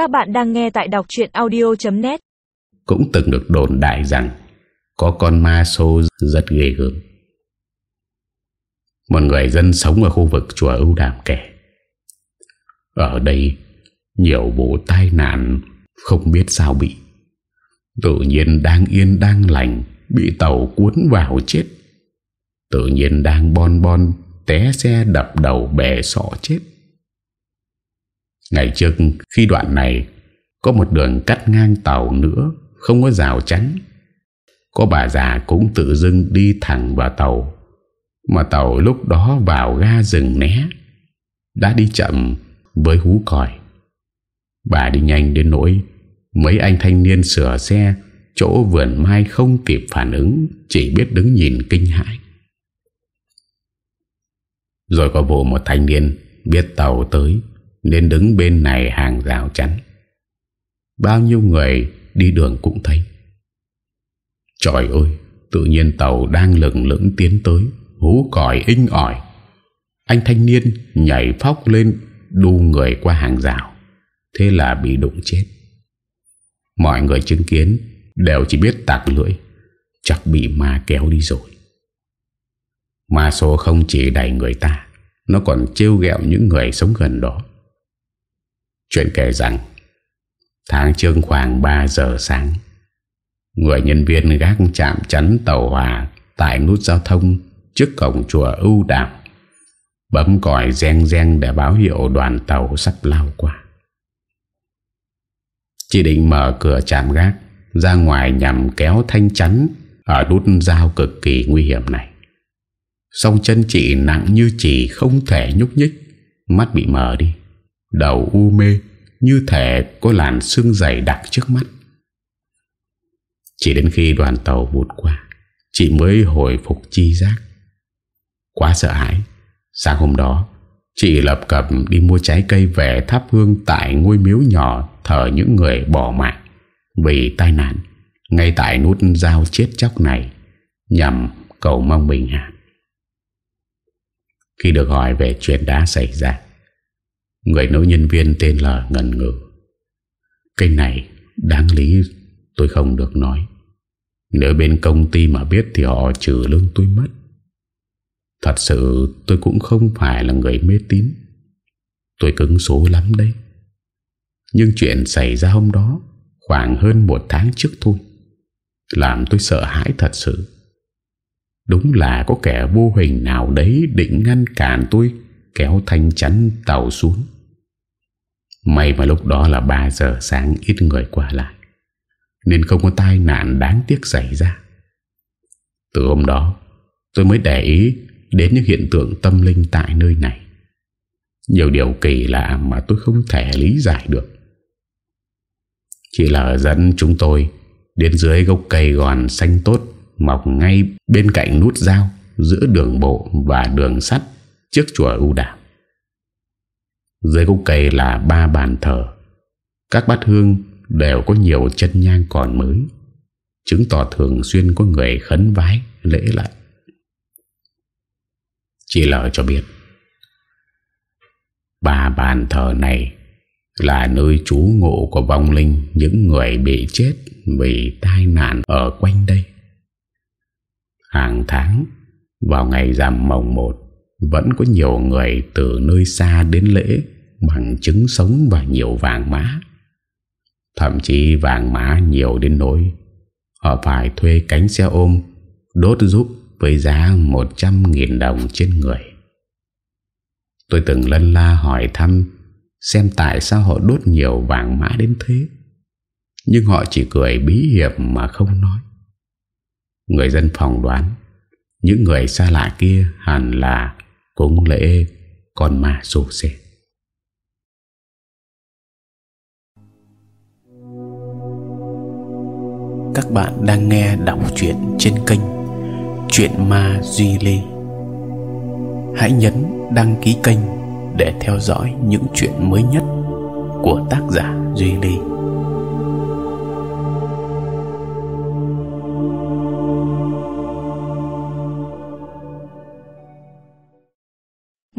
Các bạn đang nghe tại đọc chuyện audio.net Cũng từng được đồn đại rằng, Có con ma sô rất ghê gớm. Một người dân sống ở khu vực chùa ưu Đàm kể, Ở đây, Nhiều vụ tai nạn, Không biết sao bị. Tự nhiên đang yên đang lành, Bị tàu cuốn vào chết. Tự nhiên đang bon bon, Té xe đập đầu bè sọ chết. Ngày trước, khi đoạn này, Có một đường cắt ngang tàu nữa, Không có rào chắn. Có bà già cũng tự dưng đi thẳng vào tàu. Mà tàu lúc đó vào ga rừng né, Đã đi chậm với hú còi. Bà đi nhanh đến nỗi Mấy anh thanh niên sửa xe, Chỗ vườn mai không kịp phản ứng, Chỉ biết đứng nhìn kinh hãi. Rồi có vụ một thanh niên Biết tàu tới. Nên đứng bên này hàng rào chắn. Bao nhiêu người đi đường cũng thấy. Trời ơi, Tự nhiên tàu đang lửng lững tiến tới, Hú còi inh ỏi. Anh thanh niên nhảy phóc lên, Đu người qua hàng rào. Thế là bị đụng chết. Mọi người chứng kiến, Đều chỉ biết tạc lưỡi, Chắc bị ma kéo đi rồi. Ma số không chỉ đẩy người ta, Nó còn trêu ghẹo những người sống gần đó. Chuyện kể rằng, Tháng trước khoảng 3 giờ sáng, Người nhân viên gác chạm chắn tàu hòa Tại nút giao thông Trước cổng chùa ưu đàm Bấm còi reng reng để báo hiệu đoàn tàu sắp lao qua. Chỉ định mở cửa chạm gác Ra ngoài nhằm kéo thanh chắn Ở nút giao cực kỳ nguy hiểm này. Song chân chị nặng như chỉ không thể nhúc nhích, Mắt bị mờ đi. Đầu u mê, Như thể có làn xương dày đặc trước mắt Chỉ đến khi đoàn tàu vụt qua, Chị mới hồi phục chi giác Quá sợ hãi, Sáng hôm đó, Chị lập cập đi mua trái cây về thắp hương Tại ngôi miếu nhỏ Thờ những người bỏ mạng Vì tai nạn Ngay tại nút giao chết chóc này Nhằm cầu mong bình hạn. Khi được hỏi về chuyện đã xảy ra Người nữ nhân viên tên là ngần ngừ Cái này đáng lý tôi không được nói. Nếu bên công ty mà biết thì họ trừ lương tôi mất. Thật sự tôi cũng không phải là người mê tín. Tôi cứng số lắm đấy. Nhưng chuyện xảy ra hôm đó Khoảng hơn một tháng trước thôi, Làm tôi sợ hãi thật sự. Đúng là có kẻ vô hình nào đấy Định ngăn cản tôi Kéo thanh chắn tàu xuống May mà lúc đó là 3 giờ sáng, Ít người qua lại, Nên không có tai nạn đáng tiếc xảy ra Từ hôm đó, Tôi mới để ý đến những hiện tượng tâm linh tại nơi này. Nhiều điều kỳ lạ mà tôi không thể lý giải được. Chỉ là dẫn chúng tôi đến dưới gốc cây gòn xanh tốt, mọc ngay bên cạnh nút giao giữa đường bộ và đường sắt trước chùa ưu đàm. Dưới gốc cây là ba bàn thờ. Các bát hương đều có nhiều chân nhang còn mới, chứng tỏ thường xuyên có người khấn vái lễ lại. Chị Lợi cho biết Ba bàn thờ này Là nơi trú ngụ của vong linh Những người bị chết Vì tai nạn ở quanh đây Hàng tháng Vào ngày rằm mồng một vẫn có nhiều người từ nơi xa đến lễ, Bằng trứng sống và nhiều vàng má Thậm chí vàng má nhiều đến nỗi, Họ phải thuê cánh xe ôm, Đốt giúp với giá 100.000 đồng trên người. Tôi từng lân la hỏi thăm xem tại sao họ đốt nhiều vàng mã đến thế. Nhưng họ chỉ cười bí hiểm mà không nói. Người dân phòng đoán, những người xa lạ kia hẳn là cũng lễ con ma sổ xe. Các bạn đang nghe đọc truyện trên kênh Chuyện Ma Duy Lê Hãy nhấn đăng ký kênh để theo dõi những chuyện mới nhất của tác giả Duy Lê